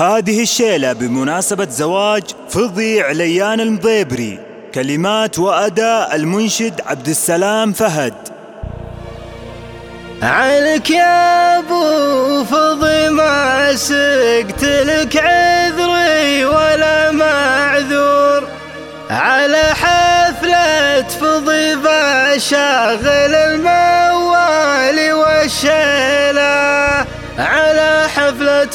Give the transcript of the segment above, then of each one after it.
هذه الشيلة بمناسبة زواج فضي عليان المضيبري كلمات وأداء المنشد عبد السلام فهد. عنك يا أبو فضي ما سقت لك عذري ولا معذور. على حفلة فضي بشاغل الموالي حفلة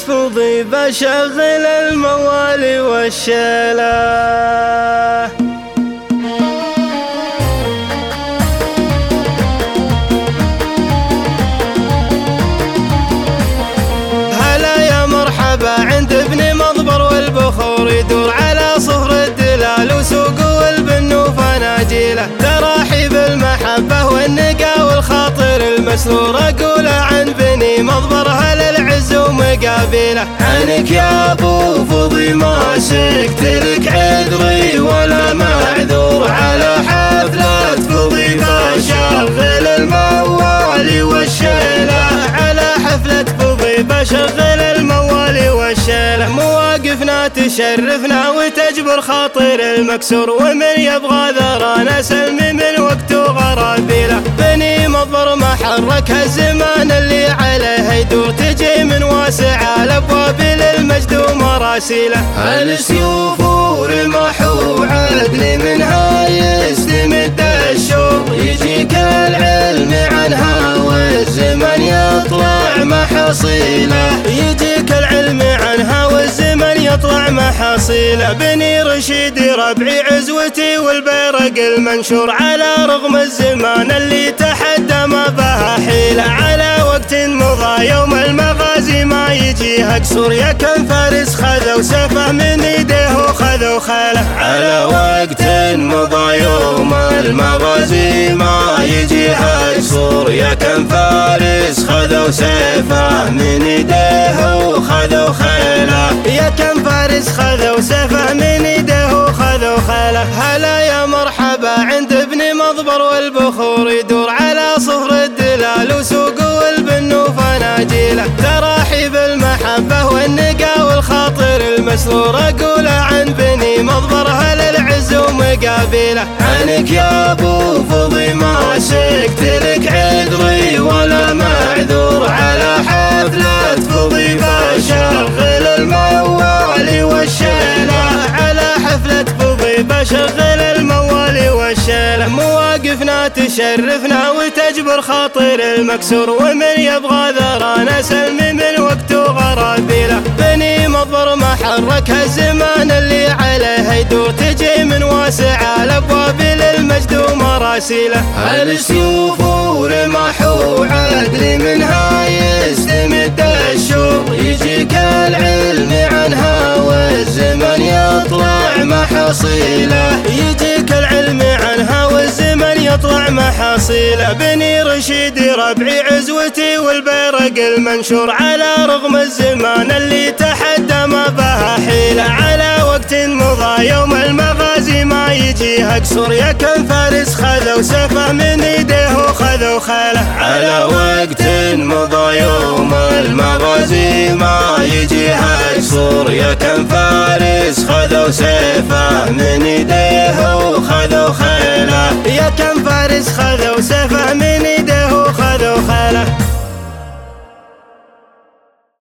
فضي بشغل الموالي والشيله هلا يا مرحبا عند ابن مضبر والبخور يدور على صهر الدلال وسوق والبن وفناجيله. تراحيب المحبة والنقا والخاطر المسرور أقول عن بني مضبر هل العز ومقابله عنك يا أبو فضي ما سكت لك عذري ولا معذور. على حفلة فضي بشغل الموالي والشيلة. على حفلة فضي بشغل الموالي والشيلة. مواقفنا تشرفنا وتجبر خاطر المكسور. ومن يبغى ذرانا سلمي حرك الزمان اللي عليه يدور تجي من واسع الابواب للمجد ومراسيله السيوف ورمح وعدل منها يستمد الشور يجيك العلم عنها والزمن يطلع محصيله. يطلع محصيله بني رشيد ربعي عزوتي والبيرق المنشور على رغم الزمان اللي تحدى ما بها حيله على وقت مضى يوم المغازي ما يجيها قصور يا كم فارس خذوا سفه من ايديه وخذوا خاله. على وقت مضى يوم المغازي ما يجيها قصور يا كم فارس خذوا سيفه من ايديه وخذوا خيله يا كم فارس خذوا سيفه من ايديه وخذوا خيله هلا يا مرحبا عند ابن مضبر والبخور يدور على صهر الدلال وسوق والبن وفناجيله. تراحيب المحبة والنقا والخاطر المسرور. أقول عن بني مضبر هل العز ومقابله. عنك يا أبو فضي ما سكت لك عذري ولا معذور. بشغل الموالي والشيله مواقفنا تشرفنا وتجبر خاطر المكسور. ومن يبغى ذرانا سلمي من وقت غرابيله بني مضبر ما حرك الزمان اللي عليه يدور تجي من واسع الأبواب للمجد ومراسيله السيوف ورمح وعدل منها يستمد الشور محصيله يجيك العلم عنها والزمن يطلع محصيله بني رشيد ربعي عزوتي والبيرق المنشور على رغم الزمان اللي تحدى ما بها حيلة. على وقت مضى يوم المغازي ما يجيها قصور يا كم فارس خذوا سفه من ايديه وخذوا خيله على وقت مضى يوم المغازي يا كم فارس خذوا سيفه من ايديه وخذوا خيله. يا كم فارس خذوا سيفه